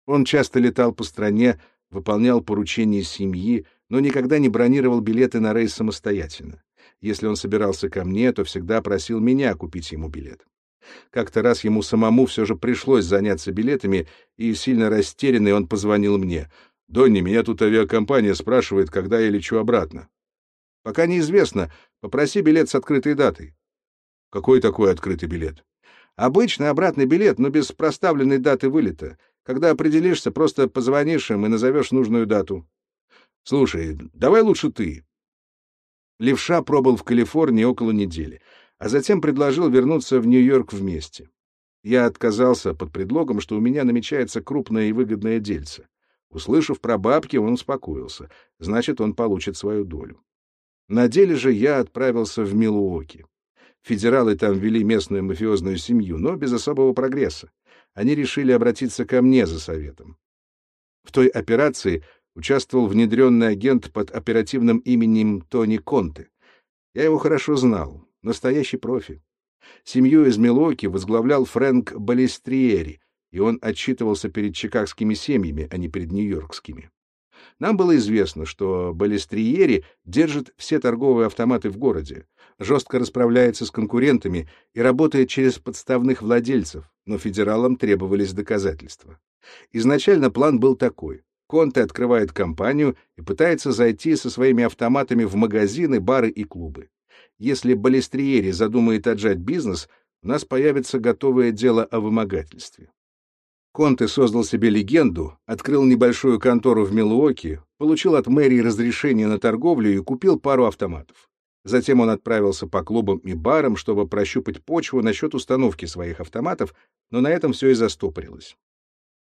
A: Он часто летал по стране, выполнял поручения семьи, но никогда не бронировал билеты на рейс самостоятельно. Если он собирался ко мне, то всегда просил меня купить ему билет. Как-то раз ему самому все же пришлось заняться билетами, и, сильно растерянный, он позвонил мне. «Донни, меня тут авиакомпания спрашивает, когда я лечу обратно». «Пока неизвестно. Попроси билет с открытой датой». «Какой такой открытый билет?» «Обычный обратный билет, но без проставленной даты вылета. Когда определишься, просто позвонишь им и назовешь нужную дату. Слушай, давай лучше ты. Левша пробыл в Калифорнии около недели, а затем предложил вернуться в Нью-Йорк вместе. Я отказался под предлогом, что у меня намечается крупное и выгодное дельце. Услышав про бабки, он успокоился. Значит, он получит свою долю. На деле же я отправился в Милуоки. Федералы там вели местную мафиозную семью, но без особого прогресса они решили обратиться ко мне за советом. В той операции участвовал внедренный агент под оперативным именем Тони Конте. Я его хорошо знал, настоящий профи. Семью из Милоки возглавлял Фрэнк Балестриери, и он отчитывался перед чикагскими семьями, а не перед нью-йоркскими. Нам было известно, что Балестриери держит все торговые автоматы в городе, жестко расправляется с конкурентами и работает через подставных владельцев, но федералам требовались доказательства. Изначально план был такой. Конте открывает компанию и пытается зайти со своими автоматами в магазины, бары и клубы. Если Балестриери задумает отжать бизнес, у нас появится готовое дело о вымогательстве. Конте создал себе легенду, открыл небольшую контору в Милуоке, получил от мэрии разрешение на торговлю и купил пару автоматов. Затем он отправился по клубам и барам, чтобы прощупать почву насчет установки своих автоматов, но на этом все и застопорилось.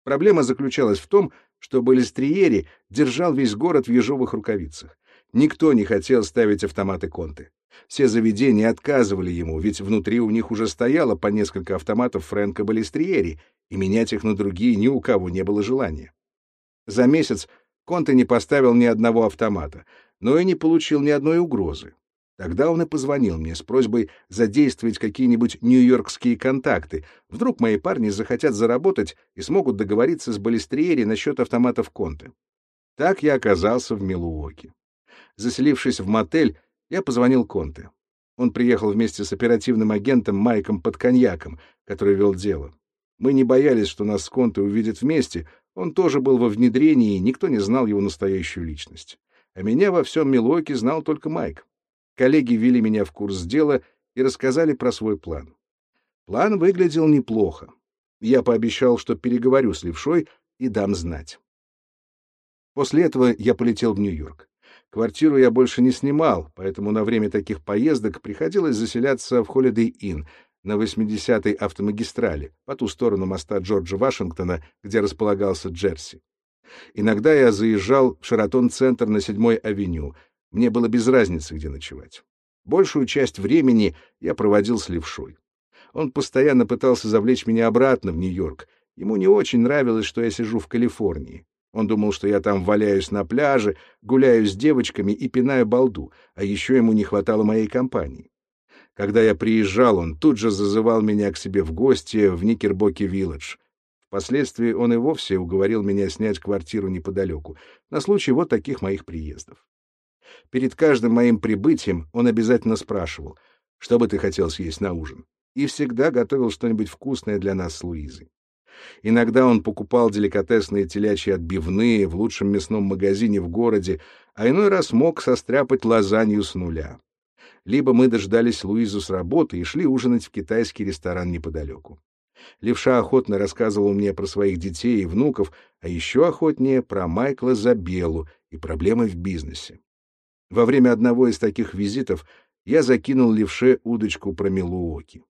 A: Проблема заключалась в том, что Балестриери держал весь город в ежовых рукавицах. Никто не хотел ставить автоматы Конты. Все заведения отказывали ему, ведь внутри у них уже стояло по несколько автоматов Фрэнка Балестриери, и менять их на другие ни у кого не было желания. За месяц Конте не поставил ни одного автомата, но и не получил ни одной угрозы. Тогда он и позвонил мне с просьбой задействовать какие-нибудь нью-йоркские контакты. Вдруг мои парни захотят заработать и смогут договориться с Балестриери насчет автоматов Конте. Так я оказался в Милуоке. Заселившись в мотель, я позвонил Конте. Он приехал вместе с оперативным агентом Майком под коньяком, который вел дело. Мы не боялись, что нас с Конте увидят вместе. Он тоже был во внедрении, и никто не знал его настоящую личность. А меня во всем Милуоке знал только Майк. Коллеги ввели меня в курс дела и рассказали про свой план. План выглядел неплохо. Я пообещал, что переговорю с Левшой и дам знать. После этого я полетел в Нью-Йорк. Квартиру я больше не снимал, поэтому на время таких поездок приходилось заселяться в Holiday Inn на 80-й автомагистрали, по ту сторону моста Джорджа Вашингтона, где располагался Джерси. Иногда я заезжал в Шератон-центр на 7-й авеню, мне было без разницы, где ночевать. Большую часть времени я проводил с левшой. Он постоянно пытался завлечь меня обратно в Нью-Йорк. Ему не очень нравилось, что я сижу в Калифорнии. Он думал, что я там валяюсь на пляже, гуляю с девочками и пинаю балду, а еще ему не хватало моей компании. Когда я приезжал, он тут же зазывал меня к себе в гости в Никербоке-Вилледж. Впоследствии он и вовсе уговорил меня снять квартиру неподалеку, на случай вот таких моих приездов. Перед каждым моим прибытием он обязательно спрашивал, что бы ты хотел съесть на ужин, и всегда готовил что-нибудь вкусное для нас с Луизой. Иногда он покупал деликатесные телячьи отбивные в лучшем мясном магазине в городе, а иной раз мог состряпать лазанью с нуля. Либо мы дождались Луизу с работы и шли ужинать в китайский ресторан неподалеку. Левша охотно рассказывал мне про своих детей и внуков, а еще охотнее про Майкла Забелу и проблемы в бизнесе. Во время одного из таких визитов я закинул левше удочку про Милуоки.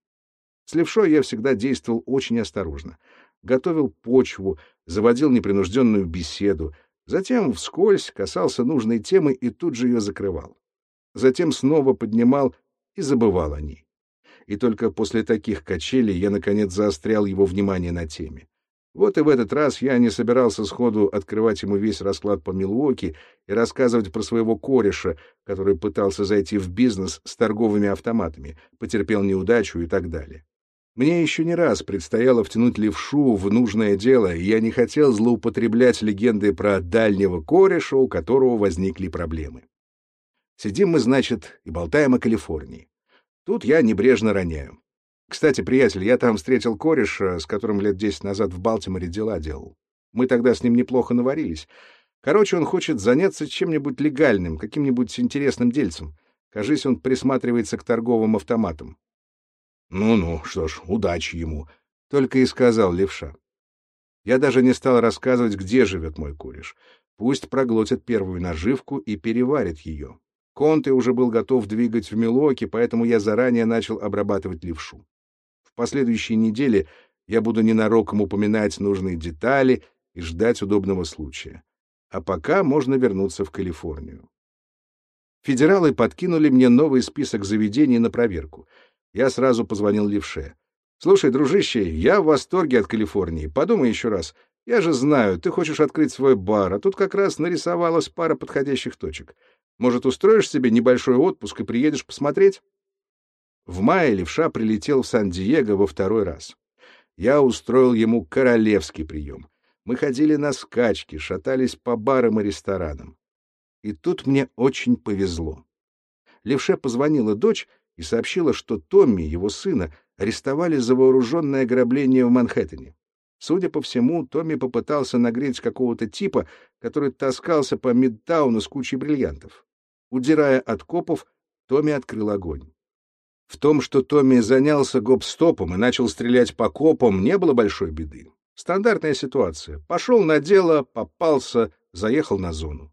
A: С левшой я всегда действовал очень осторожно. Готовил почву, заводил непринужденную беседу, затем вскользь касался нужной темы и тут же ее закрывал. Затем снова поднимал и забывал о ней. И только после таких качелей я, наконец, заострял его внимание на теме. Вот и в этот раз я не собирался сходу открывать ему весь расклад по Милуоки и рассказывать про своего кореша, который пытался зайти в бизнес с торговыми автоматами, потерпел неудачу и так далее. Мне еще не раз предстояло втянуть левшу в нужное дело, и я не хотел злоупотреблять легенды про дальнего кореша, у которого возникли проблемы. Сидим мы, значит, и болтаем о Калифорнии. Тут я небрежно роняю. Кстати, приятель, я там встретил кореша, с которым лет десять назад в Балтиморе дела делал. Мы тогда с ним неплохо наварились. Короче, он хочет заняться чем-нибудь легальным, каким-нибудь интересным дельцем. Кажись, он присматривается к торговым автоматам. Ну-ну, что ж, удачи ему, — только и сказал левша. Я даже не стал рассказывать, где живет мой кореш. Пусть проглотит первую наживку и переварит ее. Конте уже был готов двигать в Милоке, поэтому я заранее начал обрабатывать левшу последующей неделе я буду ненароком упоминать нужные детали и ждать удобного случая. А пока можно вернуться в Калифорнию. Федералы подкинули мне новый список заведений на проверку. Я сразу позвонил Левше. «Слушай, дружище, я в восторге от Калифорнии. Подумай еще раз. Я же знаю, ты хочешь открыть свой бар, а тут как раз нарисовалась пара подходящих точек. Может, устроишь себе небольшой отпуск и приедешь посмотреть?» В мае левша прилетел в Сан-Диего во второй раз. Я устроил ему королевский прием. Мы ходили на скачки, шатались по барам и ресторанам. И тут мне очень повезло. Левше позвонила дочь и сообщила, что Томми, его сына, арестовали за вооруженное ограбление в Манхэттене. Судя по всему, Томми попытался нагреть какого-то типа, который таскался по Мидтауну с кучей бриллиантов. Удирая от копов, Томми открыл огонь. В том, что Томми занялся гоп-стопом и начал стрелять по копам, не было большой беды. Стандартная ситуация. Пошел на дело, попался, заехал на зону.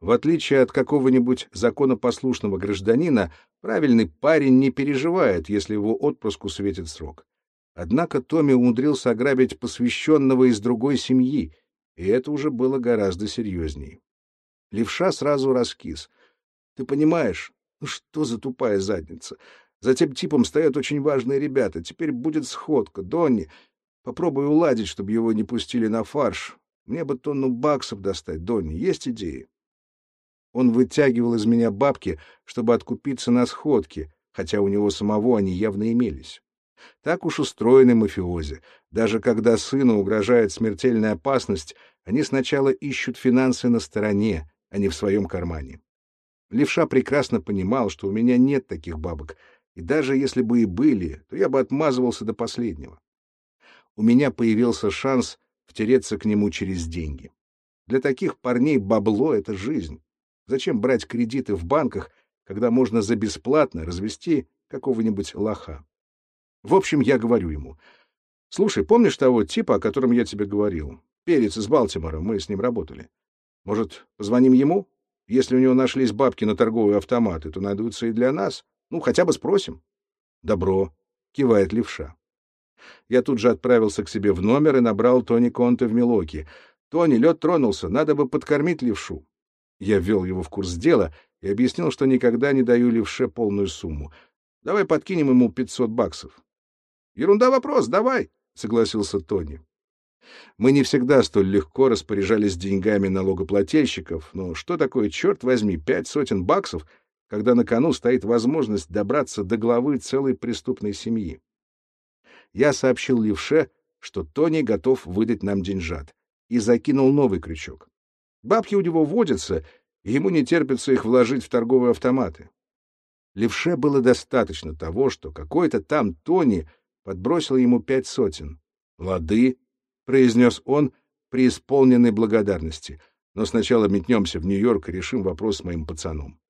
A: В отличие от какого-нибудь законопослушного гражданина, правильный парень не переживает, если его отпуску светит срок. Однако Томми умудрился ограбить посвященного из другой семьи, и это уже было гораздо серьезнее. Левша сразу раскис. — Ты понимаешь, ну что за тупая задница? За тем типом стоят очень важные ребята. Теперь будет сходка. Донни, попробуй уладить, чтобы его не пустили на фарш. Мне бы тонну баксов достать, Донни. Есть идеи? Он вытягивал из меня бабки, чтобы откупиться на сходке, хотя у него самого они явно имелись. Так уж устроены мафиози. Даже когда сыну угрожает смертельная опасность, они сначала ищут финансы на стороне, а не в своем кармане. Левша прекрасно понимал, что у меня нет таких бабок, и даже если бы и были, то я бы отмазывался до последнего. У меня появился шанс втереться к нему через деньги. Для таких парней бабло — это жизнь. Зачем брать кредиты в банках, когда можно за бесплатно развести какого-нибудь лоха? В общем, я говорю ему, «Слушай, помнишь того типа, о котором я тебе говорил? Перец из Балтимора, мы с ним работали. Может, позвоним ему? Если у него нашлись бабки на торговые автоматы, то найдутся и для нас. Ну, хотя бы спросим». «Добро», — кивает левша. Я тут же отправился к себе в номер и набрал Тони Конте в Милоки. «Тони, лед тронулся, надо бы подкормить левшу». Я ввел его в курс дела и объяснил, что никогда не даю левше полную сумму. Давай подкинем ему 500 баксов. «Ерунда вопрос, давай», — согласился Тони. Мы не всегда столь легко распоряжались деньгами налогоплательщиков, но что такое, черт возьми, пять сотен баксов, когда на кону стоит возможность добраться до главы целой преступной семьи? Я сообщил Левше, что Тони готов выдать нам деньжат, и закинул новый крючок. Бабки у него водятся, и ему не терпится их вложить в торговые автоматы. Левше было достаточно того, что какой-то там Тони подбросил ему пять сотен. «Лады», — произнес он, преисполненной благодарности, «но сначала метнемся в Нью-Йорк и решим вопрос с моим пацаном».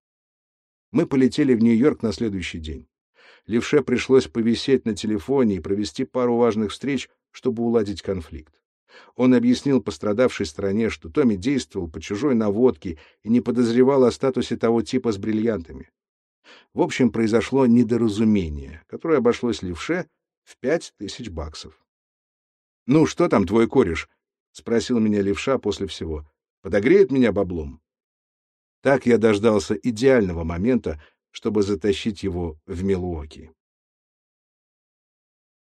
A: Мы полетели в Нью-Йорк на следующий день. Левше пришлось повисеть на телефоне и провести пару важных встреч, чтобы уладить конфликт. Он объяснил пострадавшей стороне, что Томми действовал по чужой наводке и не подозревал о статусе того типа с бриллиантами. В общем, произошло недоразумение, которое обошлось левше в пять тысяч баксов. — Ну, что там твой кореш? — спросил меня левша после всего. — Подогреет меня баблом? Так я дождался идеального момента, чтобы затащить его в Милуоки.